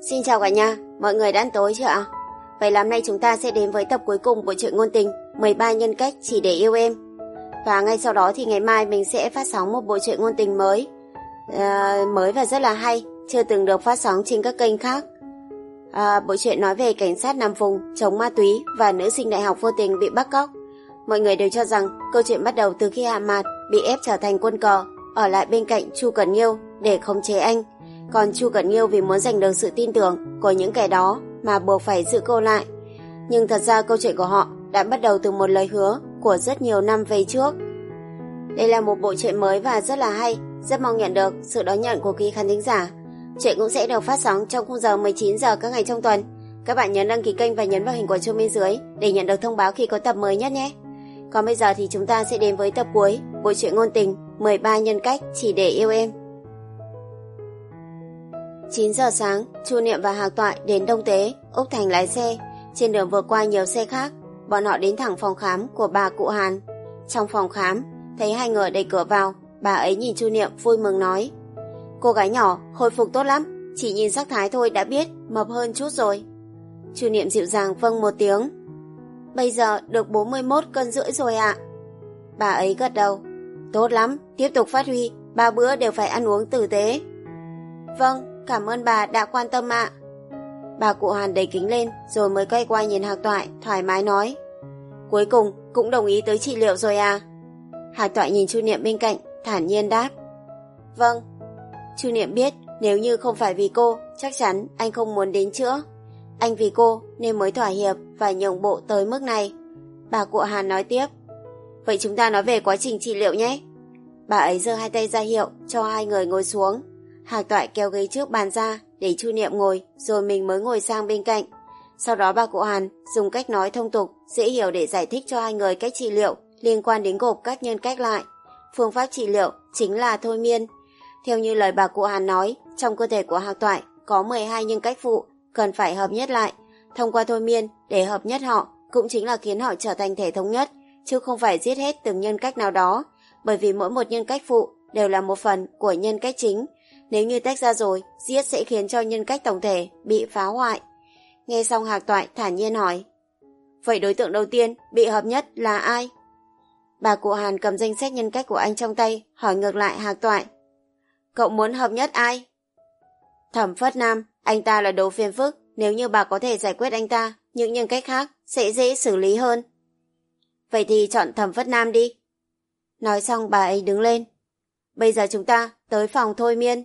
Xin chào cả nhà, mọi người đã ăn tối chưa ạ? Vậy là hôm nay chúng ta sẽ đến với tập cuối cùng của truyện ngôn tình 13 nhân cách chỉ để yêu em. Và ngay sau đó thì ngày mai mình sẽ phát sóng một bộ truyện ngôn tình mới. À, mới và rất là hay, chưa từng được phát sóng trên các kênh khác. À, bộ truyện nói về cảnh sát Nam Vùng chống ma túy và nữ sinh đại học vô tình bị bắt cóc. Mọi người đều cho rằng câu chuyện bắt đầu từ khi Hạ Mạt bị ép trở thành quân cờ, ở lại bên cạnh Chu Cẩn Nghiêu để khống chế anh. Còn Chu Cẩn Nghiêu vì muốn giành được sự tin tưởng của những kẻ đó mà buộc phải giữ cô lại. Nhưng thật ra câu chuyện của họ đã bắt đầu từ một lời hứa của rất nhiều năm về trước. Đây là một bộ truyện mới và rất là hay, rất mong nhận được sự đón nhận của quý khán thính giả. Chuyện cũng sẽ được phát sóng trong khung giờ 19 giờ các ngày trong tuần. Các bạn nhớ đăng ký kênh và nhấn vào hình quả chuông bên dưới để nhận được thông báo khi có tập mới nhất nhé. Còn bây giờ thì chúng ta sẽ đến với tập cuối, bộ truyện ngôn tình 13 nhân cách chỉ để yêu em. 9 giờ sáng, Chu Niệm và Hạc Toại đến Đông Tế, Úc Thành lái xe. Trên đường vượt qua nhiều xe khác, bọn họ đến thẳng phòng khám của bà cụ Hàn. Trong phòng khám, thấy hai người đẩy cửa vào, bà ấy nhìn Chu Niệm vui mừng nói. Cô gái nhỏ, hồi phục tốt lắm, chỉ nhìn sắc thái thôi đã biết, mập hơn chút rồi. Chu Niệm dịu dàng vâng một tiếng. Bây giờ được 41 cân rưỡi rồi ạ. Bà ấy gật đầu. Tốt lắm, tiếp tục phát huy, ba bữa đều phải ăn uống tử tế. Vâng, cảm ơn bà đã quan tâm ạ. Bà cụ Hàn đẩy kính lên rồi mới quay qua nhìn Hạc Toại, thoải mái nói. Cuối cùng cũng đồng ý tới trị liệu rồi à? Hạc Toại nhìn Chu Niệm bên cạnh, thản nhiên đáp. Vâng. Chu Niệm biết nếu như không phải vì cô, chắc chắn anh không muốn đến chữa. Anh vì cô nên mới thỏa hiệp và nhượng bộ tới mức này. Bà cụ Hàn nói tiếp. Vậy chúng ta nói về quá trình trị liệu nhé. Bà ấy giơ hai tay ra hiệu cho hai người ngồi xuống. Hạc Toại kéo ghế trước bàn ra để Chu Niệm ngồi rồi mình mới ngồi sang bên cạnh. Sau đó bà cụ Hàn dùng cách nói thông tục, dễ hiểu để giải thích cho hai người cách trị liệu liên quan đến gộp các nhân cách lại. Phương pháp trị liệu chính là thôi miên. Theo như lời bà cụ Hàn nói, trong cơ thể của Hạc Toại có 12 nhân cách phụ cần phải hợp nhất lại. Thông qua thôi miên để hợp nhất họ cũng chính là khiến họ trở thành thể thống nhất, chứ không phải giết hết từng nhân cách nào đó, bởi vì mỗi một nhân cách phụ đều là một phần của nhân cách chính. Nếu như tách ra rồi, giết sẽ khiến cho nhân cách tổng thể bị phá hoại. Nghe xong Hạc Toại thản nhiên hỏi. Vậy đối tượng đầu tiên bị hợp nhất là ai? Bà cụ Hàn cầm danh sách nhân cách của anh trong tay, hỏi ngược lại Hạc Toại. Cậu muốn hợp nhất ai? Thẩm Phất Nam, anh ta là đồ phiền phức, nếu như bà có thể giải quyết anh ta, những nhân cách khác sẽ dễ xử lý hơn. Vậy thì chọn Thẩm Phất Nam đi. Nói xong bà ấy đứng lên. Bây giờ chúng ta tới phòng thôi miên.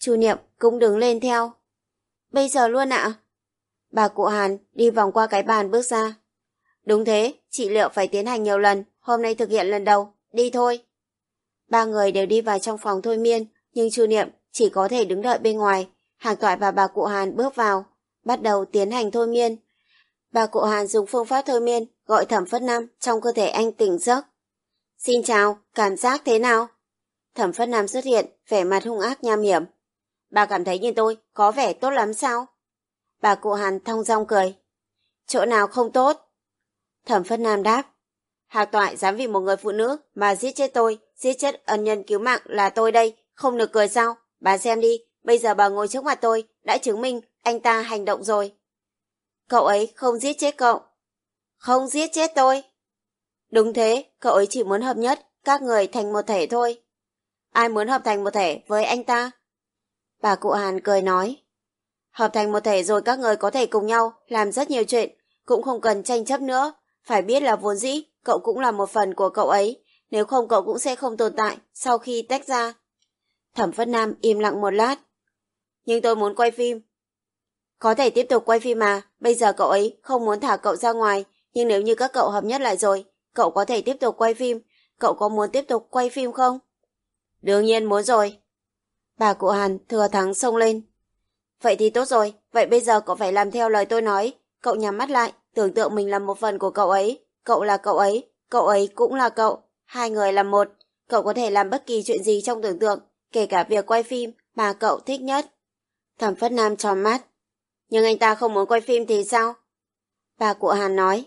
Chu Niệm cũng đứng lên theo. Bây giờ luôn ạ? Bà cụ Hàn đi vòng qua cái bàn bước ra. Đúng thế, trị liệu phải tiến hành nhiều lần, hôm nay thực hiện lần đầu, đi thôi. Ba người đều đi vào trong phòng thôi miên, nhưng Chu Niệm chỉ có thể đứng đợi bên ngoài. Hàng Toại và bà cụ Hàn bước vào, bắt đầu tiến hành thôi miên. Bà cụ Hàn dùng phương pháp thôi miên gọi thẩm phất nam trong cơ thể anh tỉnh giấc. Xin chào, cảm giác thế nào? Thẩm phất nam xuất hiện, vẻ mặt hung ác nham hiểm. Bà cảm thấy như tôi, có vẻ tốt lắm sao? Bà cụ Hàn thong dong cười. Chỗ nào không tốt? Thẩm phất nam đáp. Hạc toại dám vì một người phụ nữ mà giết chết tôi, giết chết ân nhân cứu mạng là tôi đây, không được cười sao? Bà xem đi, bây giờ bà ngồi trước mặt tôi, đã chứng minh anh ta hành động rồi. Cậu ấy không giết chết cậu. Không giết chết tôi. Đúng thế, cậu ấy chỉ muốn hợp nhất các người thành một thể thôi. Ai muốn hợp thành một thể với anh ta? Bà cụ Hàn cười nói. Hợp thành một thể rồi các người có thể cùng nhau làm rất nhiều chuyện, cũng không cần tranh chấp nữa. Phải biết là vốn dĩ, cậu cũng là một phần của cậu ấy, nếu không cậu cũng sẽ không tồn tại sau khi tách ra. Thẩm Phất Nam im lặng một lát. Nhưng tôi muốn quay phim. Có thể tiếp tục quay phim mà, bây giờ cậu ấy không muốn thả cậu ra ngoài, nhưng nếu như các cậu hợp nhất lại rồi, cậu có thể tiếp tục quay phim. Cậu có muốn tiếp tục quay phim không? Đương nhiên muốn rồi. Bà cụ Hàn thừa thắng xông lên. Vậy thì tốt rồi, vậy bây giờ cậu phải làm theo lời tôi nói. Cậu nhắm mắt lại, tưởng tượng mình là một phần của cậu ấy. Cậu là cậu ấy, cậu ấy cũng là cậu. Hai người là một. Cậu có thể làm bất kỳ chuyện gì trong tưởng tượng, kể cả việc quay phim mà cậu thích nhất. Thẩm Phất Nam tròn mắt. Nhưng anh ta không muốn quay phim thì sao? Bà cụ Hàn nói.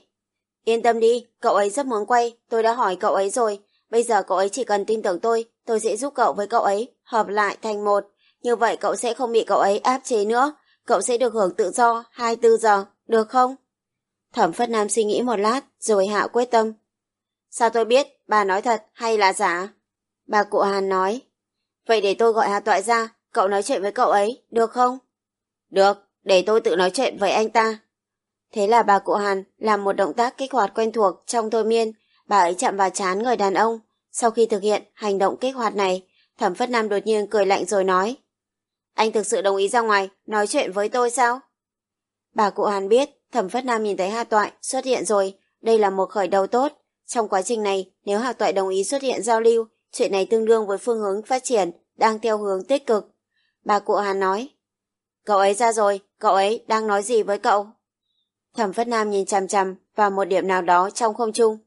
Yên tâm đi, cậu ấy rất muốn quay, tôi đã hỏi cậu ấy rồi. Bây giờ cậu ấy chỉ cần tin tưởng tôi, tôi sẽ giúp cậu với cậu ấy hợp lại thành một. Như vậy cậu sẽ không bị cậu ấy áp chế nữa. cậu sẽ được hưởng tự do 24 giờ, được không? Thẩm Phất Nam suy nghĩ một lát, rồi hạ quyết tâm. Sao tôi biết, bà nói thật hay là giả? Bà cụ Hàn nói. Vậy để tôi gọi Hà Toại ra, cậu nói chuyện với cậu ấy, được không? Được, để tôi tự nói chuyện với anh ta. Thế là bà cụ Hàn làm một động tác kích hoạt quen thuộc trong thôi miên, bà ấy chạm vào chán người đàn ông. Sau khi thực hiện hành động kích hoạt này, Thẩm Phất Nam đột nhiên cười lạnh rồi nói. Anh thực sự đồng ý ra ngoài, nói chuyện với tôi sao? Bà cụ Hàn biết, Thẩm Phất Nam nhìn thấy Hà Toại xuất hiện rồi, đây là một khởi đầu tốt. Trong quá trình này, nếu Hà Toại đồng ý xuất hiện giao lưu, chuyện này tương đương với phương hướng phát triển, đang theo hướng tích cực. Bà cụ Hàn nói, cậu ấy ra rồi, cậu ấy đang nói gì với cậu? Thẩm Phất Nam nhìn chằm chằm vào một điểm nào đó trong không trung.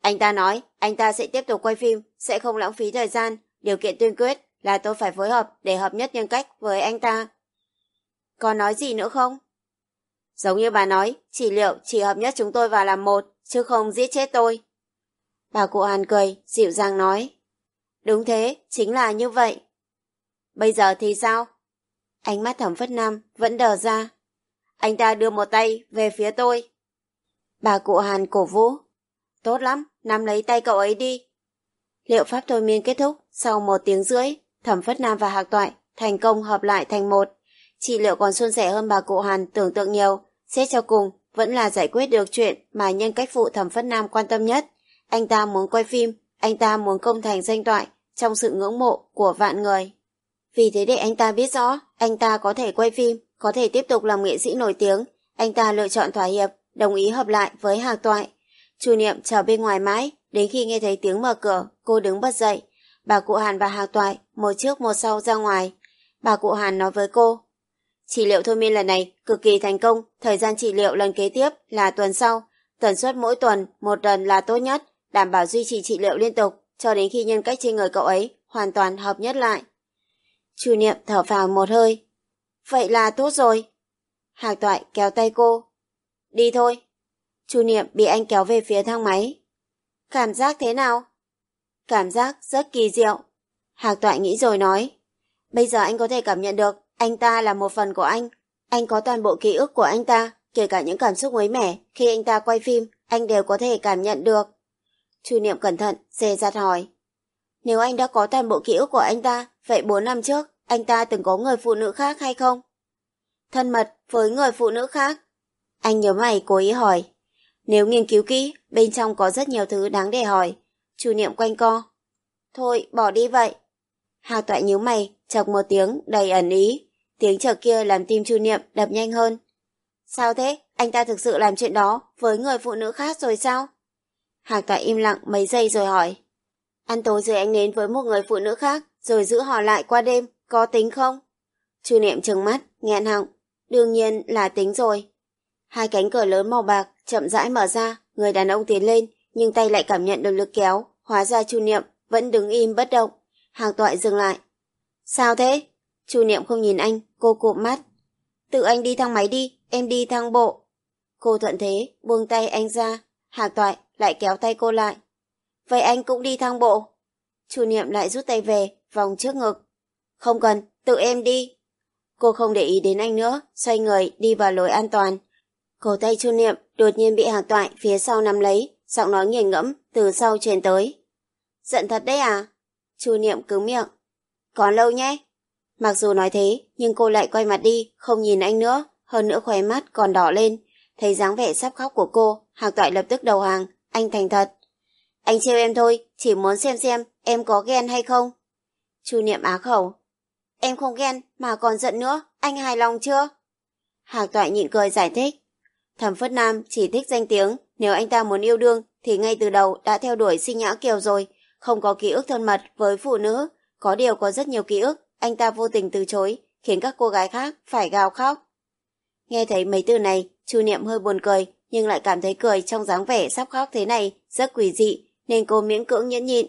Anh ta nói, anh ta sẽ tiếp tục quay phim, sẽ không lãng phí thời gian, điều kiện tuyên quyết là tôi phải phối hợp để hợp nhất nhân cách với anh ta. Còn nói gì nữa không? Giống như bà nói, chỉ liệu chỉ hợp nhất chúng tôi vào làm một, chứ không giết chết tôi. Bà cụ Hàn cười, dịu dàng nói. Đúng thế, chính là như vậy. Bây giờ thì sao? Ánh mắt thẩm phất nam vẫn đờ ra. Anh ta đưa một tay về phía tôi. Bà cụ Hàn cổ vũ. Tốt lắm, nắm lấy tay cậu ấy đi. Liệu pháp thôi miên kết thúc sau một tiếng rưỡi, thẩm phất nam và hạc toại thành công hợp lại thành một. Chị liệu còn suôn sẻ hơn bà cụ Hàn tưởng tượng nhiều, xét cho cùng vẫn là giải quyết được chuyện mà nhân cách phụ thẩm phất nam quan tâm nhất. Anh ta muốn quay phim, anh ta muốn công thành danh toại trong sự ngưỡng mộ của vạn người. Vì thế để anh ta biết rõ, anh ta có thể quay phim, có thể tiếp tục làm nghệ sĩ nổi tiếng, anh ta lựa chọn thỏa hiệp, đồng ý hợp lại với Hạc Toại. Chu Niệm chờ bên ngoài mãi, đến khi nghe thấy tiếng mở cửa, cô đứng bật dậy. Bà cụ Hàn và hà Toại một trước một sau ra ngoài. Bà cụ Hàn nói với cô, Trị liệu thôi miên lần này cực kỳ thành công, thời gian trị liệu lần kế tiếp là tuần sau, tần suất mỗi tuần một lần là tốt nhất, đảm bảo duy trì trị liệu liên tục cho đến khi nhân cách trên người cậu ấy hoàn toàn hợp nhất lại. Chu Niệm thở vào một hơi. Vậy là tốt rồi. Hạc Toại kéo tay cô. Đi thôi. Chu Niệm bị anh kéo về phía thang máy. Cảm giác thế nào? Cảm giác rất kỳ diệu. Hạc Toại nghĩ rồi nói. Bây giờ anh có thể cảm nhận được anh ta là một phần của anh. Anh có toàn bộ ký ức của anh ta, kể cả những cảm xúc mới mẻ. Khi anh ta quay phim, anh đều có thể cảm nhận được. Chu Niệm cẩn thận, dè dặt hỏi. Nếu anh đã có toàn bộ ký ức của anh ta, vậy 4 năm trước, anh ta từng có người phụ nữ khác hay không? Thân mật với người phụ nữ khác. Anh nhớ mày cố ý hỏi. Nếu nghiên cứu kỹ, bên trong có rất nhiều thứ đáng để hỏi. Chu Niệm quanh co. Thôi, bỏ đi vậy. Hà toại nhíu mày, chọc một tiếng đầy ẩn ý. Tiếng chọc kia làm tim Chu Niệm đập nhanh hơn. Sao thế? Anh ta thực sự làm chuyện đó với người phụ nữ khác rồi sao? Hạc toại im lặng mấy giây rồi hỏi. Ăn tối rồi anh đến với một người phụ nữ khác, rồi giữ họ lại qua đêm, có tính không? Chu Niệm trừng mắt, nghẹn họng. Đương nhiên là tính rồi. Hai cánh cửa lớn màu bạc chậm rãi mở ra, người đàn ông tiến lên, nhưng tay lại cảm nhận được lực kéo, hóa ra Chu Niệm vẫn đứng im bất động. Hàng toại dừng lại. Sao thế? Chu Niệm không nhìn anh, cô cụm mắt. Tự anh đi thang máy đi, em đi thang bộ. Cô thuận thế, buông tay anh ra. Hàng toại lại kéo tay cô lại. Vậy anh cũng đi thang bộ. Chu Niệm lại rút tay về, vòng trước ngực. Không cần, tự em đi. Cô không để ý đến anh nữa, xoay người đi vào lối an toàn. Cổ tay Chu Niệm đột nhiên bị hàng toại phía sau nắm lấy, giọng nói nghiền ngẫm từ sau truyền tới. Giận thật đấy à? Chu Niệm cứng miệng. Còn lâu nhé. Mặc dù nói thế, nhưng cô lại quay mặt đi, không nhìn anh nữa, hơn nữa khóe mắt còn đỏ lên. Thấy dáng vẻ sắp khóc của cô, Hạc Toại lập tức đầu hàng, anh thành thật. Anh trêu em thôi, chỉ muốn xem xem em có ghen hay không. Chu Niệm á khẩu. Em không ghen, mà còn giận nữa, anh hài lòng chưa? Hạc Toại nhịn cười giải thích. Thẩm Phất Nam chỉ thích danh tiếng, nếu anh ta muốn yêu đương thì ngay từ đầu đã theo đuổi sinh nhã kiều rồi, không có ký ức thân mật với phụ nữ, có điều có rất nhiều ký ức, anh ta vô tình từ chối, khiến các cô gái khác phải gào khóc. Nghe thấy mấy từ này, Chu Niệm hơi buồn cười, nhưng lại cảm thấy cười trong dáng vẻ sắp khóc thế này rất quỷ dị, nên cô miễn cưỡng nhẫn nhịn.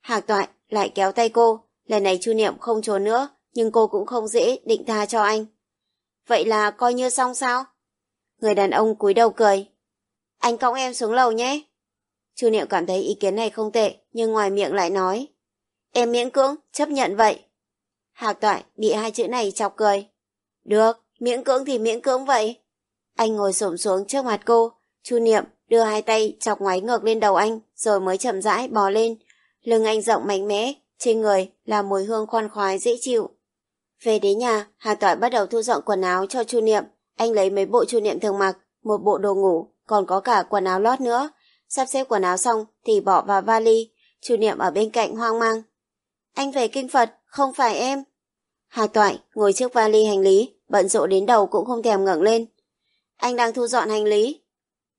Hạc Toại lại kéo tay cô, lần này Chu Niệm không trốn nữa, nhưng cô cũng không dễ định tha cho anh. Vậy là coi như xong sao? Người đàn ông cúi đầu cười. Anh cõng em xuống lầu nhé. Chu Niệm cảm thấy ý kiến này không tệ, nhưng ngoài miệng lại nói. Em miễn cưỡng, chấp nhận vậy. Hạc toại bị hai chữ này chọc cười. Được, Miễn cưỡng thì miễn cưỡng vậy. Anh ngồi xổm xuống trước mặt cô, Chu Niệm đưa hai tay chọc ngoáy ngược lên đầu anh, rồi mới chậm rãi bò lên. Lưng anh rộng mạnh mẽ, trên người là mùi hương khoan khoái dễ chịu. Về đến nhà, Hà Toại bắt đầu thu dọn quần áo cho Chu Niệm. Anh lấy mấy bộ Chu Niệm thường mặc, một bộ đồ ngủ, còn có cả quần áo lót nữa. Sắp xếp quần áo xong thì bỏ vào vali. Chu Niệm ở bên cạnh hoang mang. Anh về kinh Phật, không phải em. Hà Toại ngồi trước vali hành lý, bận rộn đến đầu cũng không thèm ngẩng lên. Anh đang thu dọn hành lý.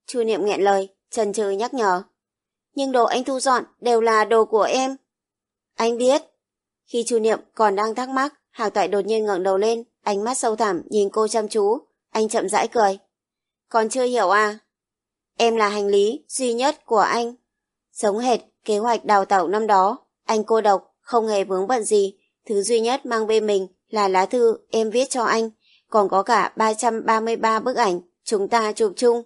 Chu Niệm nghẹn lời, trần trừ nhắc nhở. Nhưng đồ anh thu dọn đều là đồ của em. Anh biết. Khi Chu Niệm còn đang thắc mắc, Hà Toại đột nhiên ngẩng đầu lên, ánh mắt sâu thẳm nhìn cô chăm chú. Anh chậm rãi cười. Còn chưa hiểu à? Em là hành lý duy nhất của anh. sống hệt kế hoạch đào tạo năm đó. Anh cô độc, không hề vướng bận gì. Thứ duy nhất mang bên mình là lá thư em viết cho anh. Còn có cả 333 bức ảnh chúng ta chụp chung.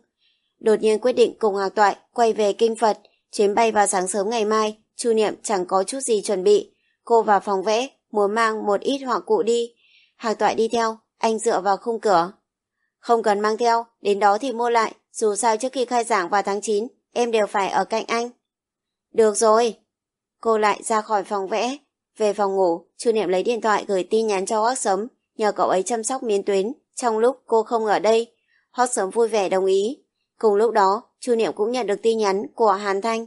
Đột nhiên quyết định cùng Hạc Toại quay về Kinh Phật. Chuyến bay vào sáng sớm ngày mai, Chu Niệm chẳng có chút gì chuẩn bị. Cô vào phòng vẽ, muốn mang một ít họa cụ đi. Hạc Toại đi theo, anh dựa vào khung cửa. Không cần mang theo, đến đó thì mua lại, dù sao trước khi khai giảng vào tháng 9, em đều phải ở cạnh anh. Được rồi. Cô lại ra khỏi phòng vẽ. Về phòng ngủ, Chu Niệm lấy điện thoại gửi tin nhắn cho Hoác Sấm, nhờ cậu ấy chăm sóc miến tuyến, trong lúc cô không ở đây. Hoác Sấm vui vẻ đồng ý. Cùng lúc đó, Chu Niệm cũng nhận được tin nhắn của Hàn Thanh.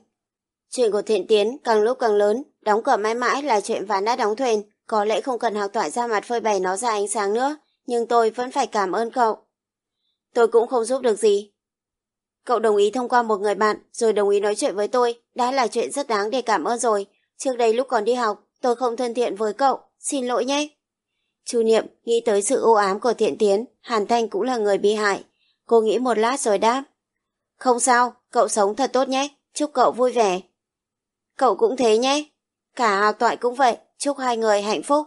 Chuyện của Thiện Tiến càng lúc càng lớn, đóng cửa mãi mãi là chuyện ván đã đóng thuyền, có lẽ không cần học tỏa ra mặt phơi bày nó ra ánh sáng nữa, nhưng tôi vẫn phải cảm ơn cậu. Tôi cũng không giúp được gì. Cậu đồng ý thông qua một người bạn rồi đồng ý nói chuyện với tôi, đã là chuyện rất đáng để cảm ơn rồi. Trước đây lúc còn đi học, tôi không thân thiện với cậu, xin lỗi nhé. Chu Niệm nghĩ tới sự ô ám của thiện tiến, Hàn Thanh cũng là người bị hại. Cô nghĩ một lát rồi đáp. Không sao, cậu sống thật tốt nhé, chúc cậu vui vẻ. Cậu cũng thế nhé. Cả hào Toại cũng vậy, chúc hai người hạnh phúc.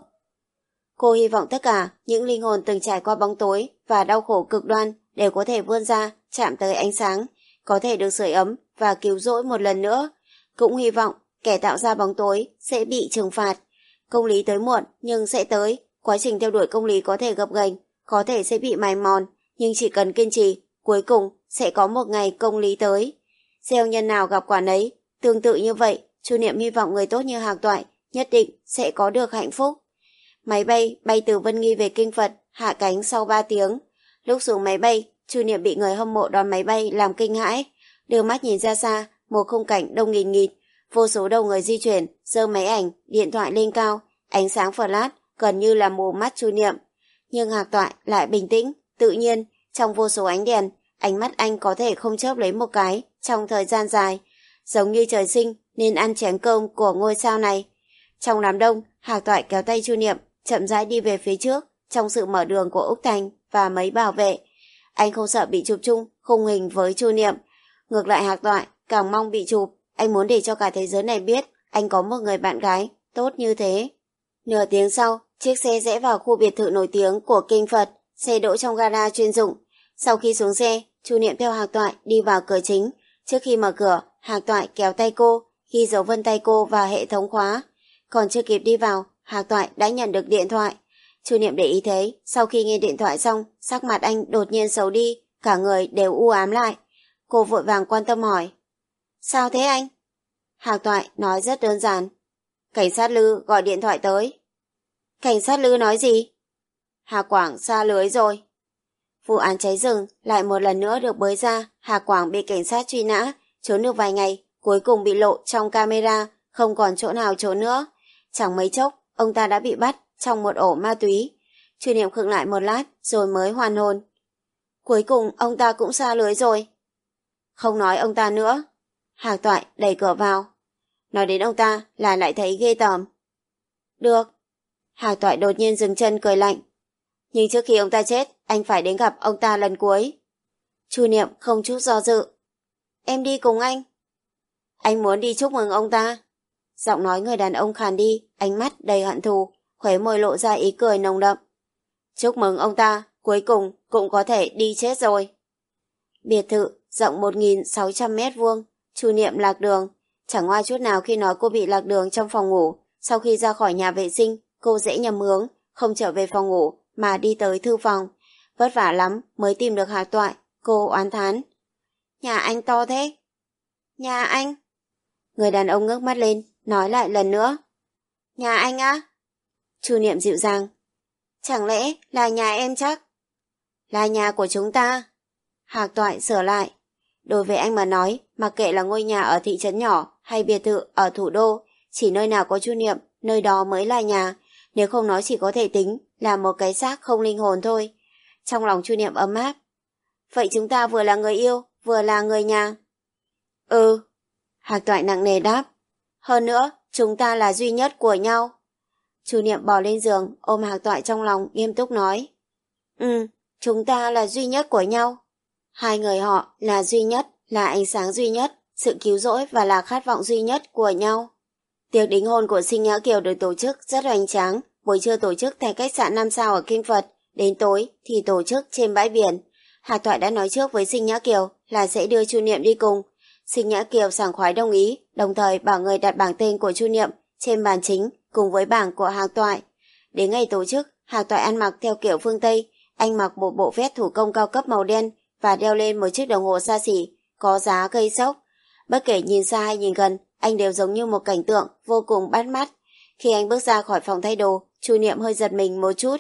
Cô hy vọng tất cả những linh hồn từng trải qua bóng tối và đau khổ cực đoan đều có thể vươn ra, chạm tới ánh sáng, có thể được sưởi ấm và cứu rỗi một lần nữa. Cũng hy vọng kẻ tạo ra bóng tối sẽ bị trừng phạt. Công lý tới muộn nhưng sẽ tới. Quá trình theo đuổi công lý có thể gập ghềnh, có thể sẽ bị mài mòn, nhưng chỉ cần kiên trì, cuối cùng sẽ có một ngày công lý tới. Gieo nhân nào gặp quả nấy, tương tự như vậy, Chu Niệm hy vọng người tốt như Hạc Toại nhất định sẽ có được hạnh phúc. Máy bay bay từ Vân Nghi về Kinh Phật, hạ cánh sau 3 tiếng. Lúc xuống máy bay, Chu Niệm bị người hâm mộ đón máy bay làm kinh hãi. Đưa mắt nhìn ra xa, một khung cảnh đông nghìn nghịt, vô số đầu người di chuyển, giơ máy ảnh, điện thoại lên cao, ánh sáng flash gần như là mù mắt Chu Niệm. Nhưng Hạc Toại lại bình tĩnh, tự nhiên, trong vô số ánh đèn, ánh mắt anh có thể không chớp lấy một cái trong thời gian dài, giống như trời sinh nên ăn chén cơm của ngôi sao này. Trong đám đông, Hạc Toại kéo tay Chu Niệm, chậm rãi đi về phía trước, trong sự mở đường của Úc Thành và mấy bảo vệ. Anh không sợ bị chụp chung, khung hình với Chu Niệm. Ngược lại Hạc Toại, càng mong bị chụp, anh muốn để cho cả thế giới này biết anh có một người bạn gái tốt như thế. Nửa tiếng sau, chiếc xe rẽ vào khu biệt thự nổi tiếng của Kinh Phật, xe đỗ trong gara chuyên dụng. Sau khi xuống xe, Chu Niệm theo Hạc Toại đi vào cửa chính. Trước khi mở cửa, Hạc Toại kéo tay cô, ghi dấu vân tay cô vào hệ thống khóa. Còn chưa kịp đi vào, Hạc Toại đã nhận được điện thoại. Chu Niệm để ý thấy, sau khi nghe điện thoại xong, sắc mặt anh đột nhiên xấu đi, cả người đều u ám lại. Cô vội vàng quan tâm hỏi. Sao thế anh? Hạc Toại nói rất đơn giản. Cảnh sát Lư gọi điện thoại tới. Cảnh sát Lư nói gì? Hà Quảng xa lưới rồi. Vụ án cháy rừng lại một lần nữa được bới ra, Hà Quảng bị cảnh sát truy nã, trốn được vài ngày, cuối cùng bị lộ trong camera, không còn chỗ nào trốn nữa. Chẳng mấy chốc, ông ta đã bị bắt trong một ổ ma túy. Chu niệm khựng lại một lát rồi mới hoàn hồn. Cuối cùng ông ta cũng xa lưới rồi. Không nói ông ta nữa. Hạc toại đẩy cửa vào. Nói đến ông ta là lại thấy ghê tởm. Được. Hạc toại đột nhiên dừng chân cười lạnh. Nhưng trước khi ông ta chết, anh phải đến gặp ông ta lần cuối. Chu Niệm không chút do dự. Em đi cùng anh. Anh muốn đi chúc mừng ông ta. Giọng nói người đàn ông khàn đi, ánh mắt đầy hận thù, khóe môi lộ ra ý cười nồng đậm. Chúc mừng ông ta, cuối cùng cũng có thể đi chết rồi. Biệt thự rộng 1.600 mét vuông, chu niệm lạc đường. Chẳng ngoa chút nào khi nói cô bị lạc đường trong phòng ngủ. Sau khi ra khỏi nhà vệ sinh, cô dễ nhầm hướng, không trở về phòng ngủ mà đi tới thư phòng. vất vả lắm mới tìm được Hạc Toại, cô oán thán. Nhà anh to thế. Nhà anh? Người đàn ông ngước mắt lên, nói lại lần nữa. Nhà anh á? Chu Niệm dịu dàng. Chẳng lẽ là nhà em chắc? Là nhà của chúng ta. Hạc Toại sửa lại. Đối với anh mà nói, mặc kệ là ngôi nhà ở thị trấn nhỏ hay biệt thự ở thủ đô, chỉ nơi nào có Chu Niệm, nơi đó mới là nhà. Nếu không nói chỉ có thể tính là một cái xác không linh hồn thôi. Trong lòng Chu Niệm ấm áp. Vậy chúng ta vừa là người yêu, vừa là người nhà. Ừ. Hạc Toại nặng nề đáp. Hơn nữa, chúng ta là duy nhất của nhau. Chu Niệm bò lên giường, ôm Hạc Toại trong lòng, nghiêm túc nói. Ừ, chúng ta là duy nhất của nhau. Hai người họ là duy nhất, là ánh sáng duy nhất, sự cứu rỗi và là khát vọng duy nhất của nhau. Tiệc đính hôn của Sinh Nhã Kiều được tổ chức rất hoành tráng, buổi trưa tổ chức tại khách sạn năm sao ở Kinh Phật, đến tối thì tổ chức trên bãi biển. Hạc Toại đã nói trước với Sinh Nhã Kiều là sẽ đưa Chu Niệm đi cùng. Sinh Nhã Kiều sảng khoái đồng ý, đồng thời bảo người đặt bảng tên của Chu Niệm trên bàn chính cùng với bảng của Hạc Toại. Đến ngày tổ chức, Hạc Toại ăn mặc theo kiểu phương Tây, anh mặc một bộ vest thủ công cao cấp màu đen và đeo lên một chiếc đồng hồ xa xỉ, có giá gây sốc. Bất kể nhìn xa hay nhìn gần, anh đều giống như một cảnh tượng vô cùng bắt mắt. Khi anh bước ra khỏi phòng thay đồ, Chu Niệm hơi giật mình một chút.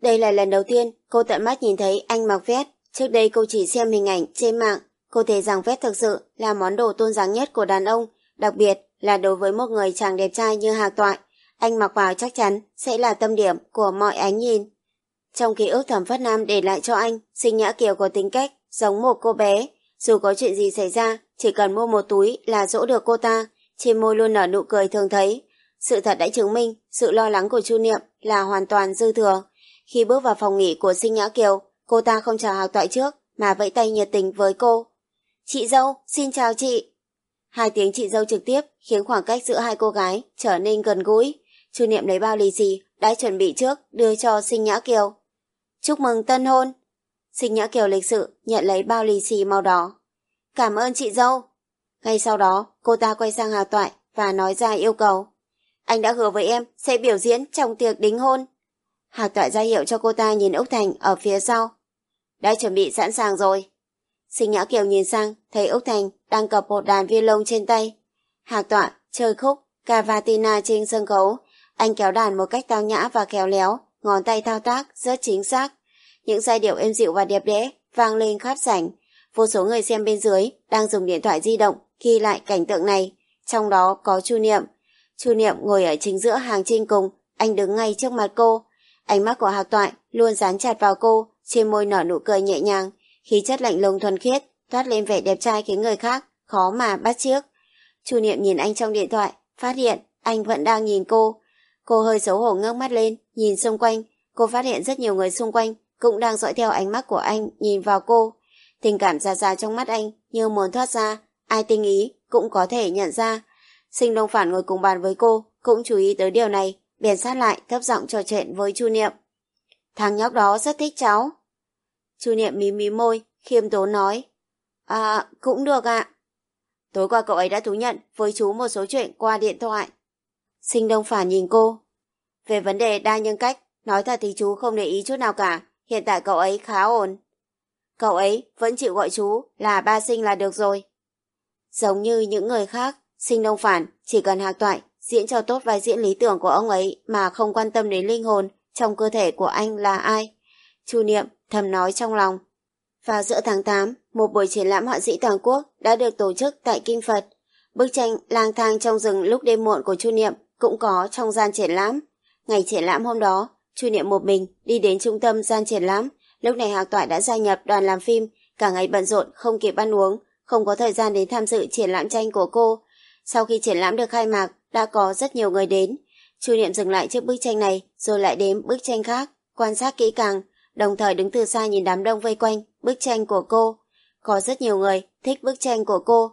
Đây là lần đầu tiên cô tận mắt nhìn thấy anh mặc vest. Trước đây cô chỉ xem hình ảnh trên mạng. Cô thấy rằng vest thực sự là món đồ tôn dáng nhất của đàn ông, đặc biệt là đối với một người chàng đẹp trai như Hạc Toại. Anh mặc vào chắc chắn sẽ là tâm điểm của mọi ánh nhìn. Trong ký ức thẩm phất nam để lại cho anh, sinh nhã kiều có tính cách giống một cô bé. Dù có chuyện gì xảy ra, chỉ cần mua một túi là dỗ được cô ta, trên môi luôn nở nụ cười thường thấy. Sự thật đã chứng minh, sự lo lắng của Chu Niệm là hoàn toàn dư thừa. Khi bước vào phòng nghỉ của sinh nhã kiều, cô ta không chào hạc toại trước, mà vẫy tay nhiệt tình với cô. Chị dâu, xin chào chị. Hai tiếng chị dâu trực tiếp khiến khoảng cách giữa hai cô gái trở nên gần gũi. Chu Niệm lấy bao lì xì đã chuẩn bị trước đưa cho sinh nhã kiều. Chúc mừng tân hôn. Sinh Nhã Kiều lịch sự nhận lấy bao lì xì màu đỏ. Cảm ơn chị dâu. Ngay sau đó, cô ta quay sang Hà Toại và nói ra yêu cầu. Anh đã hứa với em sẽ biểu diễn trong tiệc đính hôn. Hà Toại ra hiệu cho cô ta nhìn Úc Thành ở phía sau. Đã chuẩn bị sẵn sàng rồi. Sinh Nhã Kiều nhìn sang, thấy Úc Thành đang cầm một đàn violon trên tay. Hà Toại chơi khúc Cavatina trên sân khấu. Anh kéo đàn một cách tao nhã và khéo léo, ngón tay thao tác rất chính xác. Những giai điệu êm dịu và đẹp đẽ vang lên khắp sảnh. Vô số người xem bên dưới đang dùng điện thoại di động ghi lại cảnh tượng này. Trong đó có Chu Niệm. Chu Niệm ngồi ở chính giữa hàng trên cùng, anh đứng ngay trước mặt cô. Ánh mắt của Hạc Toại luôn dán chặt vào cô, trên môi nở nụ cười nhẹ nhàng, khí chất lạnh lùng thuần khiết, toát lên vẻ đẹp trai khiến người khác khó mà bắt chiếc. Chu Niệm nhìn anh trong điện thoại, phát hiện anh vẫn đang nhìn cô. Cô hơi xấu hổ ngước mắt lên, nhìn xung quanh. Cô phát hiện rất nhiều người xung quanh cũng đang dõi theo ánh mắt của anh nhìn vào cô. Tình cảm già già trong mắt anh như muốn thoát ra, ai tinh ý cũng có thể nhận ra. Sinh Đông Phản ngồi cùng bàn với cô cũng chú ý tới điều này, bèn sát lại thấp giọng trò chuyện với Chu Niệm. Thằng nhóc đó rất thích cháu. Chu Niệm mí mí môi, khiêm tốn nói. À, cũng được ạ. Tối qua cậu ấy đã thú nhận với chú một số chuyện qua điện thoại. Sinh Đông Phản nhìn cô. Về vấn đề đa nhân cách, nói thật thì chú không để ý chút nào cả. Hiện tại cậu ấy khá ổn. Cậu ấy vẫn chịu gọi chú là ba sinh là được rồi. Giống như những người khác, sinh đông phản chỉ cần hạc toại diễn cho tốt vai diễn lý tưởng của ông ấy mà không quan tâm đến linh hồn trong cơ thể của anh là ai. Chu Niệm thầm nói trong lòng. Vào giữa tháng 8, một buổi triển lãm họa sĩ toàn quốc đã được tổ chức tại Kinh Phật. Bức tranh lang thang trong rừng lúc đêm muộn của Chu Niệm cũng có trong gian triển lãm. Ngày triển lãm hôm đó, Chu Niệm một mình đi đến trung tâm gian triển lãm. Lúc này Hạc Toại đã gia nhập đoàn làm phim, cả ngày bận rộn không kịp ăn uống, không có thời gian đến tham dự triển lãm tranh của cô. Sau khi triển lãm được khai mạc, đã có rất nhiều người đến. Chu Niệm dừng lại trước bức tranh này, rồi lại đến bức tranh khác, quan sát kỹ càng, đồng thời đứng từ xa nhìn đám đông vây quanh bức tranh của cô. Có rất nhiều người thích bức tranh của cô.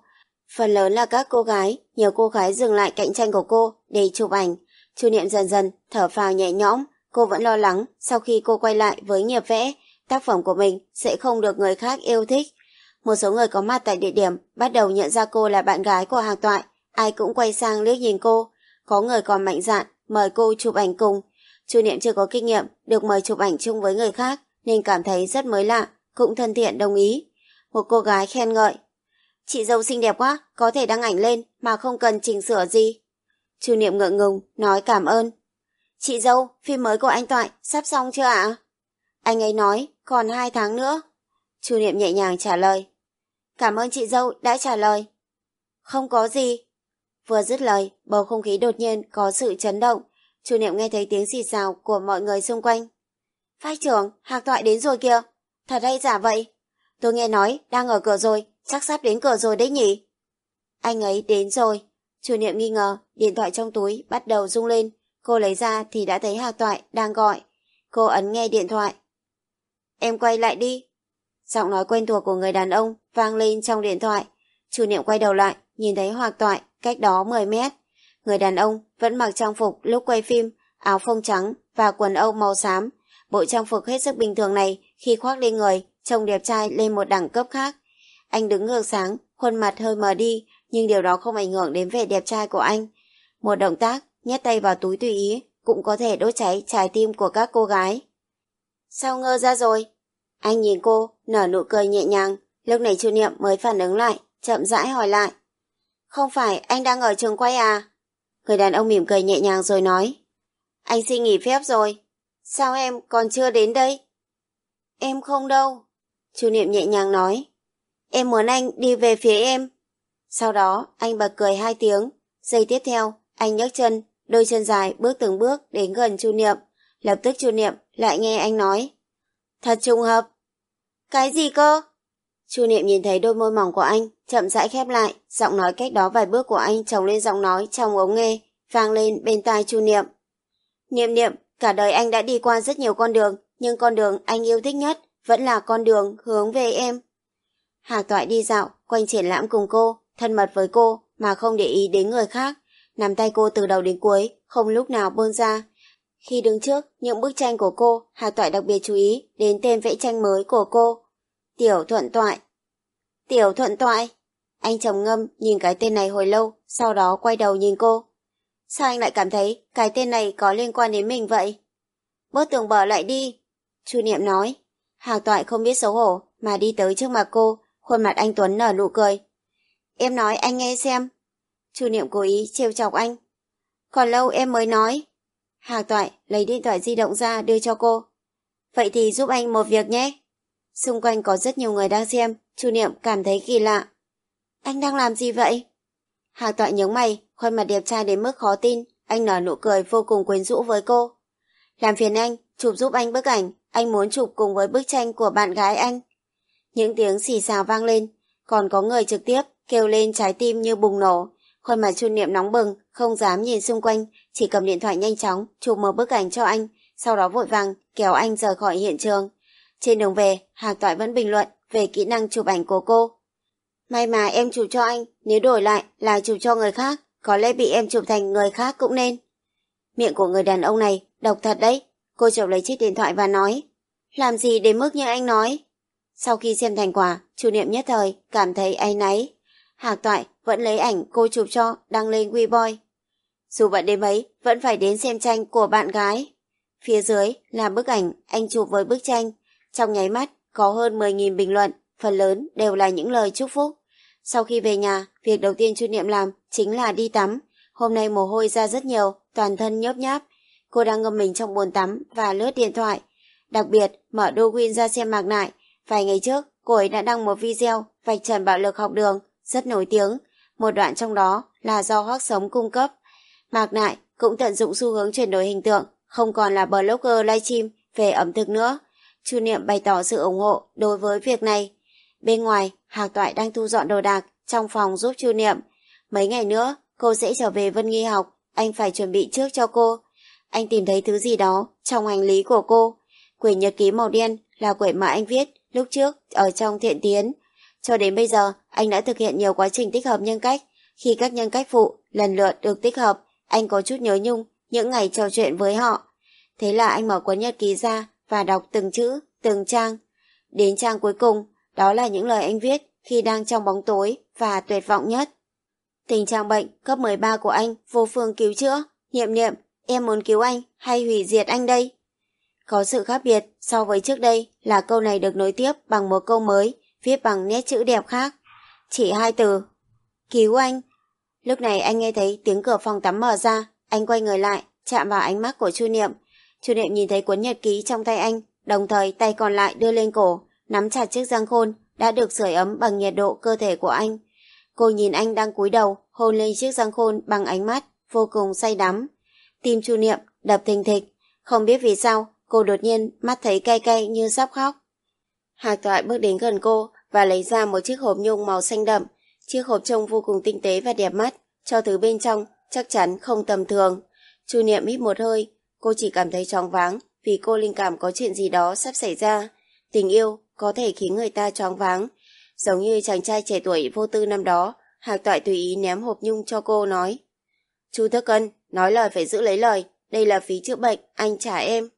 Phần lớn là các cô gái, nhiều cô gái dừng lại cạnh tranh của cô để chụp ảnh. Chu Niệm dần dần thở phào nhẹ nhõm, Cô vẫn lo lắng sau khi cô quay lại với nghiệp vẽ, tác phẩm của mình sẽ không được người khác yêu thích. Một số người có mặt tại địa điểm bắt đầu nhận ra cô là bạn gái của hàng toại, ai cũng quay sang liếc nhìn cô. Có người còn mạnh dạn mời cô chụp ảnh cùng. Chu Niệm chưa có kinh nghiệm được mời chụp ảnh chung với người khác, nên cảm thấy rất mới lạ, cũng thân thiện đồng ý. Một cô gái khen ngợi. Chị dâu xinh đẹp quá, có thể đăng ảnh lên mà không cần chỉnh sửa gì. Chu Niệm ngượng ngùng, nói cảm ơn. Chị dâu, phim mới của anh Toại, sắp xong chưa ạ? Anh ấy nói, còn hai tháng nữa. Chu Niệm nhẹ nhàng trả lời. Cảm ơn chị dâu đã trả lời. Không có gì. Vừa dứt lời, bầu không khí đột nhiên có sự chấn động. Chu Niệm nghe thấy tiếng xì xào của mọi người xung quanh. Phái trưởng, Hạc Toại đến rồi kìa. Thật hay giả vậy? Tôi nghe nói đang ở cửa rồi, chắc sắp đến cửa rồi đấy nhỉ? Anh ấy đến rồi. chủ Niệm nghi ngờ, điện thoại trong túi bắt đầu rung lên. Cô lấy ra thì đã thấy Hạc Toại đang gọi. Cô ấn nghe điện thoại. Em quay lại đi. Giọng nói quen thuộc của người đàn ông vang lên trong điện thoại. chủ Niệm quay đầu lại, nhìn thấy Hạc Toại cách đó 10 mét. Người đàn ông vẫn mặc trang phục lúc quay phim, áo phông trắng và quần âu màu xám. Bộ trang phục hết sức bình thường này khi khoác lên người, trông đẹp trai lên một đẳng cấp khác. Anh đứng ngược sáng, khuôn mặt hơi mờ đi, nhưng điều đó không ảnh hưởng đến vẻ đẹp trai của anh. Một động tác, nhét tay vào túi tùy ý, cũng có thể đốt cháy trái tim của các cô gái. Sao ngơ ra rồi? Anh nhìn cô, nở nụ cười nhẹ nhàng, lúc này chu niệm mới phản ứng lại, chậm rãi hỏi lại. Không phải anh đang ở trường quay à? Người đàn ông mỉm cười nhẹ nhàng rồi nói. Anh xin nghỉ phép rồi. Sao em còn chưa đến đây? Em không đâu. Chu Niệm nhẹ nhàng nói. Em muốn anh đi về phía em. Sau đó, anh bật cười hai tiếng. Giây tiếp theo, anh nhấc chân, đôi chân dài bước từng bước đến gần Chu Niệm. Lập tức Chu Niệm lại nghe anh nói. Thật trùng hợp. Cái gì cơ? Chu Niệm nhìn thấy đôi môi mỏng của anh, chậm rãi khép lại, giọng nói cách đó vài bước của anh trồng lên giọng nói trong ống nghe, vang lên bên tai Chu Niệm. Niệm niệm, cả đời anh đã đi qua rất nhiều con đường, nhưng con đường anh yêu thích nhất vẫn là con đường hướng về em. Hạc Toại đi dạo, quanh triển lãm cùng cô, thân mật với cô mà không để ý đến người khác, nắm tay cô từ đầu đến cuối, không lúc nào buông ra. Khi đứng trước những bức tranh của cô, Hạc Toại đặc biệt chú ý đến tên vẽ tranh mới của cô, Tiểu Thuận Toại. Tiểu Thuận Toại? Anh trầm ngâm nhìn cái tên này hồi lâu, sau đó quay đầu nhìn cô. Sao anh lại cảm thấy cái tên này có liên quan đến mình vậy? Bớt tường bờ lại đi. Chu Niệm nói. Hạc Toại không biết xấu hổ mà đi tới trước mặt cô, khuôn mặt anh Tuấn nở nụ cười. Em nói anh nghe xem. Chu Niệm cố ý trêu chọc anh. Còn lâu em mới nói. Hạc Toại lấy điện thoại di động ra đưa cho cô. Vậy thì giúp anh một việc nhé. Xung quanh có rất nhiều người đang xem, Chu Niệm cảm thấy kỳ lạ. Anh đang làm gì vậy? Hạc Toại nhướng mày, khuôn mặt đẹp trai đến mức khó tin, anh nở nụ cười vô cùng quyến rũ với cô. Làm phiền anh, chụp giúp anh bức ảnh, anh muốn chụp cùng với bức tranh của bạn gái anh. Những tiếng xì xào vang lên, còn có người trực tiếp kêu lên trái tim như bùng nổ. Khuôn mặt Chu Niệm nóng bừng, không dám nhìn xung quanh, chỉ cầm điện thoại nhanh chóng chụp một bức ảnh cho anh, sau đó vội vàng kéo anh rời khỏi hiện trường. Trên đường về, Hạc Toại vẫn bình luận về kỹ năng chụp ảnh của cô. May mà em chụp cho anh, nếu đổi lại là chụp cho người khác, có lẽ bị em chụp thành người khác cũng nên. Miệng của người đàn ông này độc thật đấy. Cô chụp lấy chiếc điện thoại và nói. Làm gì đến mức như anh nói? Sau khi xem thành quả, chủ niệm nhất thời cảm thấy áy náy. Hạc Toại vẫn lấy ảnh cô chụp cho đăng lên WeBoy. Dù bận đến mấy, vẫn phải đến xem tranh của bạn gái. Phía dưới là bức ảnh anh chụp với bức tranh. Trong nháy mắt, có hơn 10.000 bình luận, phần lớn đều là những lời chúc phúc. Sau khi về nhà, việc đầu tiên Chu Niệm làm chính là đi tắm. Hôm nay mồ hôi ra rất nhiều, toàn thân nhớp nháp. Cô đang ngâm mình trong bồn tắm và lướt điện thoại. Đặc biệt, mở đô Win ra xem mạc nại. Vài ngày trước, cô ấy đã đăng một video vạch trần bạo lực học đường, rất nổi tiếng. Một đoạn trong đó là do hoác sống cung cấp. Mạc nại cũng tận dụng xu hướng chuyển đổi hình tượng, không còn là blogger livestream về ẩm thực nữa. Chu Niệm bày tỏ sự ủng hộ đối với việc này. Bên ngoài, Hạc Toại đang thu dọn đồ đạc trong phòng giúp Chu Niệm. Mấy ngày nữa, cô sẽ trở về Vân Nghi học, anh phải chuẩn bị trước cho cô. Anh tìm thấy thứ gì đó trong hành lý của cô. Quyển nhật ký màu đen là quyển mà anh viết lúc trước ở trong thiện tiến. Cho đến bây giờ, anh đã thực hiện nhiều quá trình tích hợp nhân cách. Khi các nhân cách phụ lần lượt được tích hợp, anh có chút nhớ nhung những ngày trò chuyện với họ. Thế là anh mở cuốn nhật ký ra và đọc từng chữ, từng trang. Đến trang cuối cùng, đó là những lời anh viết khi đang trong bóng tối và tuyệt vọng nhất. Tình trạng bệnh cấp 13 của anh vô phương cứu chữa. Niệm niệm, em muốn cứu anh hay hủy diệt anh đây? Có sự khác biệt so với trước đây là câu này được nối tiếp bằng một câu mới, viết bằng nét chữ đẹp khác. Chỉ hai từ. Cứu anh. Lúc này anh nghe thấy tiếng cửa phòng tắm mở ra, anh quay người lại, chạm vào ánh mắt của Chu Niệm. Chu Niệm nhìn thấy cuốn nhật ký trong tay anh, đồng thời tay còn lại đưa lên cổ, nắm chặt chiếc răng khôn đã được sưởi ấm bằng nhiệt độ cơ thể của anh. Cô nhìn anh đang cúi đầu, hôn lên chiếc răng khôn bằng ánh mắt, vô cùng say đắm. Tim Chu Niệm đập thình thịch, không biết vì sao, cô đột nhiên mắt thấy cay cay như sắp khóc. Hạc Toại bước đến gần cô và lấy ra một chiếc hộp nhung màu xanh đậm. Chiếc hộp trông vô cùng tinh tế và đẹp mắt, cho thứ bên trong chắc chắn không tầm thường. Chu Niệm hít một hơi, cô chỉ cảm thấy choáng váng vì cô linh cảm có chuyện gì đó sắp xảy ra. Tình yêu có thể khiến người ta choáng váng. Giống như chàng trai trẻ tuổi vô tư năm đó, Hạc Toại tùy ý ném hộp nhung cho cô nói. Chu Thất Cân, nói lời phải giữ lấy lời, đây là phí chữa bệnh, anh trả em.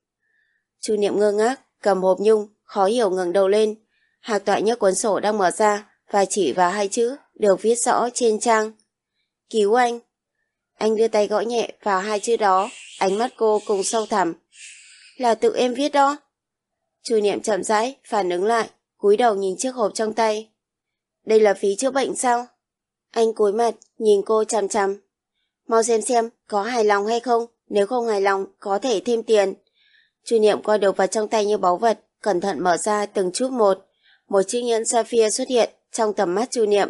Chu Niệm ngơ ngác, cầm hộp nhung, khó hiểu ngẩng đầu lên. Hạc Toại nhấc cuốn sổ đang mở ra và chỉ vào hai chữ được viết rõ trên trang. Cứu anh. Anh đưa tay gõ nhẹ vào hai chữ đó, ánh mắt cô cùng sâu thẳm. Là tự em viết đó. Chu Niệm chậm rãi, phản ứng lại, cúi đầu nhìn chiếc hộp trong tay. Đây là phí chữa bệnh sao? Anh cúi mặt, nhìn cô chằm chằm. Mau xem xem, có hài lòng hay không? Nếu không hài lòng, có thể thêm tiền. Chu Niệm coi đồ vật trong tay như báu vật, cẩn thận mở ra từng chút một. Một chiếc nhẫn sapphire xuất hiện trong tầm mắt Chu Niệm.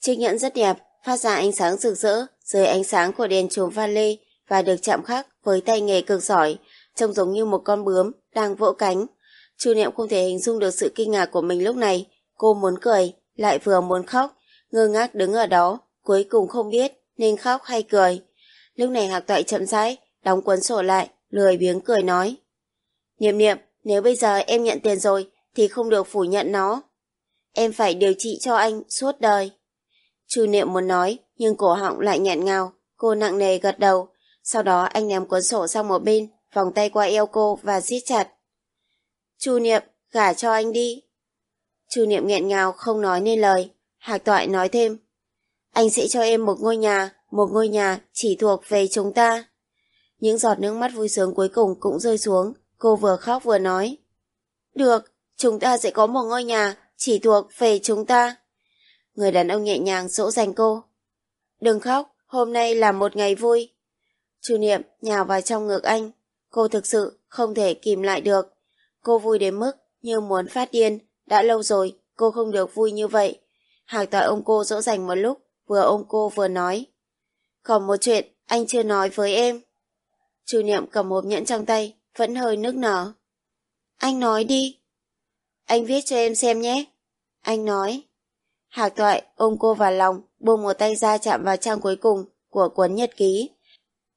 Chiếc nhẫn rất đẹp, phát ra ánh sáng rực rỡ dưới ánh sáng của đèn chùm pha lê và được chạm khắc với tay nghề cực giỏi, trông giống như một con bướm đang vỗ cánh. Chu Niệm không thể hình dung được sự kinh ngạc của mình lúc này. Cô muốn cười, lại vừa muốn khóc, ngơ ngác đứng ở đó, cuối cùng không biết nên khóc hay cười. Lúc này Hạc Toại chậm rãi, đóng cuốn sổ lại, lười biếng cười nói. Niệm niệm, nếu bây giờ em nhận tiền rồi, thì không được phủ nhận nó. Em phải điều trị cho anh suốt đời. Chu niệm muốn nói, nhưng cổ họng lại nghẹn ngào, cô nặng nề gật đầu. Sau đó anh ném cuốn sổ sang một bên, vòng tay qua eo cô và siết chặt. Chu niệm, gả cho anh đi. Chu niệm nghẹn ngào không nói nên lời. Hạc toại nói thêm. Anh sẽ cho em một ngôi nhà, một ngôi nhà chỉ thuộc về chúng ta. Những giọt nước mắt vui sướng cuối cùng cũng rơi xuống, cô vừa khóc vừa nói. Được, chúng ta sẽ có một ngôi nhà chỉ thuộc về chúng ta. Người đàn ông nhẹ nhàng dỗ dành cô. Đừng khóc, hôm nay là một ngày vui. Chu Niệm nhào vào trong ngực anh. Cô thực sự không thể kìm lại được. Cô vui đến mức như muốn phát điên. Đã lâu rồi, cô không được vui như vậy. Hạc tại ông cô dỗ dành một lúc, vừa ôm cô vừa nói. Còn một chuyện anh chưa nói với em. Chu Niệm cầm hộp nhẫn trong tay, vẫn hơi nức nở. Anh nói đi. Anh viết cho em xem nhé. Anh nói. Hạc Toại ôm cô vào lòng, buông một tay ra chạm vào trang cuối cùng của cuốn nhật ký.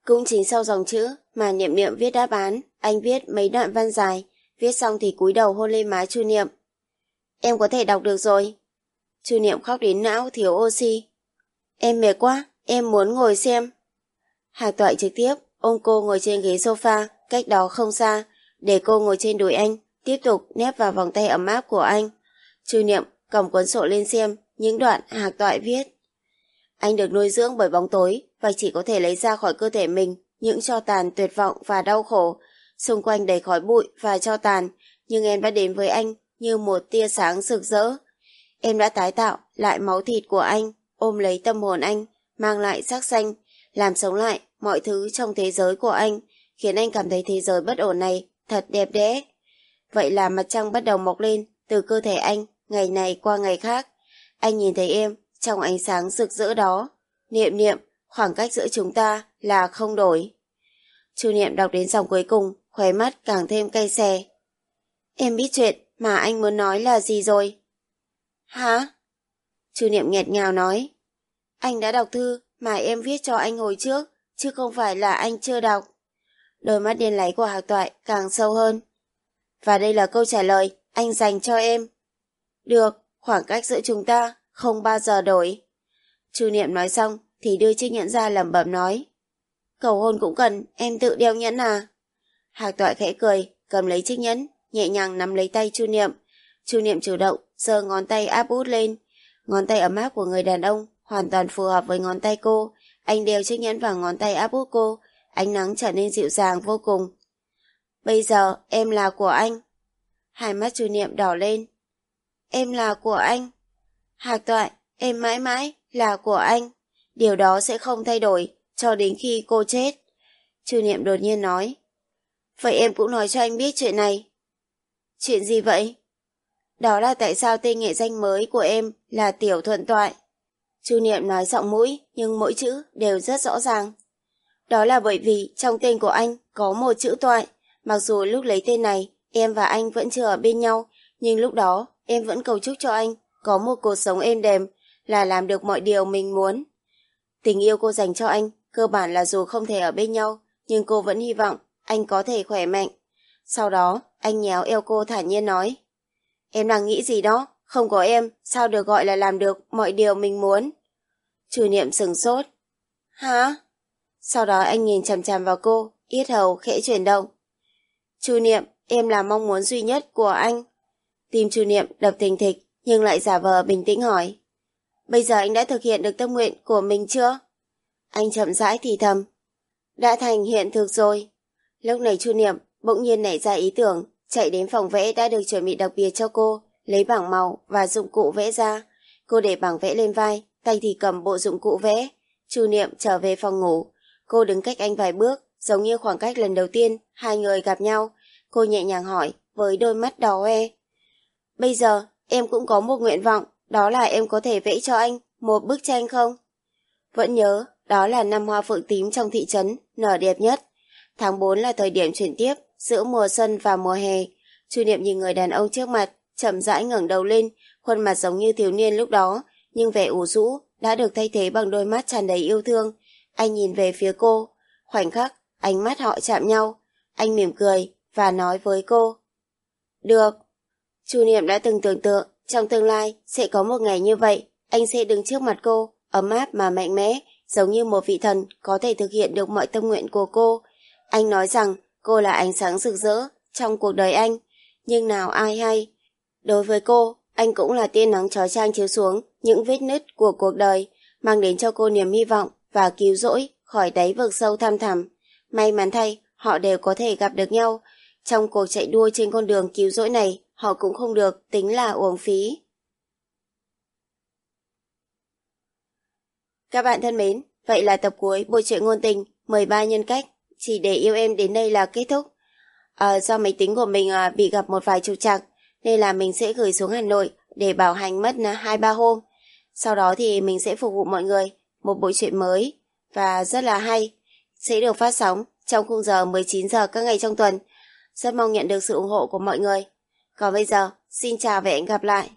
Cũng chính sau dòng chữ mà Niệm Niệm viết đáp án, anh viết mấy đoạn văn dài, viết xong thì cúi đầu hôn lên má Chu Niệm. Em có thể đọc được rồi. Chu Niệm khóc đến não thiếu oxy. Em mệt quá, em muốn ngồi xem. Hạc Toại trực tiếp ôm cô ngồi trên ghế sofa, cách đó không xa, để cô ngồi trên đùi anh, tiếp tục nép vào vòng tay ấm áp của anh. Chu Niệm cầm cuốn sổ lên xem những đoạn Hạc Toại viết. Anh được nuôi dưỡng bởi bóng tối và chỉ có thể lấy ra khỏi cơ thể mình những cho tàn tuyệt vọng và đau khổ. Xung quanh đầy khói bụi và cho tàn, nhưng em đã đến với anh như một tia sáng rực rỡ. Em đã tái tạo lại máu thịt của anh, ôm lấy tâm hồn anh, mang lại sắc xanh, làm sống lại mọi thứ trong thế giới của anh, khiến anh cảm thấy thế giới bất ổn này thật đẹp đẽ. Vậy là mặt trăng bắt đầu mọc lên từ cơ thể anh ngày này qua ngày khác. Anh nhìn thấy em trong ánh sáng rực rỡ đó. Niệm niệm, khoảng cách giữa chúng ta là không đổi. Chu Niệm đọc đến dòng cuối cùng, khóe mắt càng thêm cay xè. Em biết chuyện mà anh muốn nói là gì rồi? Hả? Chu Niệm nghẹt ngào nói. Anh đã đọc thư mà em viết cho anh hồi trước, chứ không phải là anh chưa đọc. Đôi mắt điên láy của Hạc Toại càng sâu hơn. Và đây là câu trả lời anh dành cho em. Được, khoảng cách giữa chúng ta không bao giờ đổi. Chu Niệm nói xong thì đưa chiếc nhẫn ra lẩm bẩm nói. Cầu hôn cũng cần, em tự đeo nhẫn à? Hạc Toại khẽ cười, cầm lấy chiếc nhẫn, nhẹ nhàng nắm lấy tay Chu Niệm. Chu Niệm chủ động, giơ ngón tay áp út lên. Ngón tay ấm áp của người đàn ông hoàn toàn phù hợp với ngón tay cô. Anh đeo chiếc nhẫn vào ngón tay áp út cô, ánh nắng trở nên dịu dàng vô cùng. Bây giờ em là của anh. Hai mắt chu niệm đỏ lên. Em là của anh. Hạc toại, em mãi mãi là của anh. Điều đó sẽ không thay đổi cho đến khi cô chết. Chu niệm đột nhiên nói. Vậy em cũng nói cho anh biết chuyện này. Chuyện gì vậy? Đó là tại sao tên nghệ danh mới của em là Tiểu Thuận Toại. Chu Niệm nói giọng mũi, nhưng mỗi chữ đều rất rõ ràng. Đó là bởi vì trong tên của anh có một chữ toại. Mặc dù lúc lấy tên này, em và anh vẫn chưa ở bên nhau, nhưng lúc đó em vẫn cầu chúc cho anh có một cuộc sống êm đềm, là làm được mọi điều mình muốn. Tình yêu cô dành cho anh, cơ bản là dù không thể ở bên nhau, nhưng cô vẫn hy vọng anh có thể khỏe mạnh. Sau đó, anh nhéo eo cô thản nhiên nói. Em đang nghĩ gì đó, không có em, sao được gọi là làm được mọi điều mình muốn. Chủ niệm sừng sốt. Hả? Sau đó anh nhìn chằm chằm vào cô, yết hầu khẽ chuyển động. Chu niệm, em là mong muốn duy nhất của anh. Tim chu niệm đập thình thịch, nhưng lại giả vờ bình tĩnh hỏi. Bây giờ anh đã thực hiện được tâm nguyện của mình chưa? Anh chậm rãi thì thầm. Đã thành hiện thực rồi. Lúc này chu niệm bỗng nhiên nảy ra ý tưởng, chạy đến phòng vẽ đã được chuẩn bị đặc biệt cho cô, lấy bảng màu và dụng cụ vẽ ra. Cô để bảng vẽ lên vai, tay thì cầm bộ dụng cụ vẽ. Chu niệm trở về phòng ngủ. Cô đứng cách anh vài bước, giống như khoảng cách lần đầu tiên hai người gặp nhau. Cô nhẹ nhàng hỏi với đôi mắt đỏ hoe. Bây giờ em cũng có một nguyện vọng, đó là em có thể vẽ cho anh một bức tranh không? Vẫn nhớ, đó là năm hoa phượng tím trong thị trấn, nở đẹp nhất. Tháng 4 là thời điểm chuyển tiếp giữa mùa xuân và mùa hè. Chu Niệm nhìn người đàn ông trước mặt, chậm rãi ngẩng đầu lên, khuôn mặt giống như thiếu niên lúc đó, nhưng vẻ ủ rũ đã được thay thế bằng đôi mắt tràn đầy yêu thương. Anh nhìn về phía cô, khoảnh khắc ánh mắt họ chạm nhau. Anh mỉm cười và nói với cô. Được. Chu Niệm đã từng tưởng tượng trong tương lai sẽ có một ngày như vậy, anh sẽ đứng trước mặt cô, ấm áp mà mạnh mẽ, giống như một vị thần có thể thực hiện được mọi tâm nguyện của cô. Anh nói rằng cô là ánh sáng rực rỡ trong cuộc đời anh, nhưng nào ai hay. Đối với cô, anh cũng là tia nắng trói trang chiếu xuống những vết nứt của cuộc đời, mang đến cho cô niềm hy vọng và cứu rỗi khỏi đáy vực sâu thăm thẳm. May mắn thay, họ đều có thể gặp được nhau. Trong cuộc chạy đua trên con đường cứu rỗi này, họ cũng không được tính là uổng phí. Các bạn thân mến, vậy là tập cuối bộ truyện ngôn tình 13 nhân cách chỉ để yêu em đến đây là kết thúc. À, do máy tính của mình à, bị gặp một vài trục trặc nên là mình sẽ gửi xuống Hà Nội để bảo hành mất ờ, 2-3 hôm. Sau đó thì mình sẽ phục vụ mọi người một bộ truyện mới và rất là hay sẽ được phát sóng trong khung giờ 19 giờ các ngày trong tuần. Rất mong nhận được sự ủng hộ của mọi người. Còn bây giờ, xin chào và hẹn gặp lại.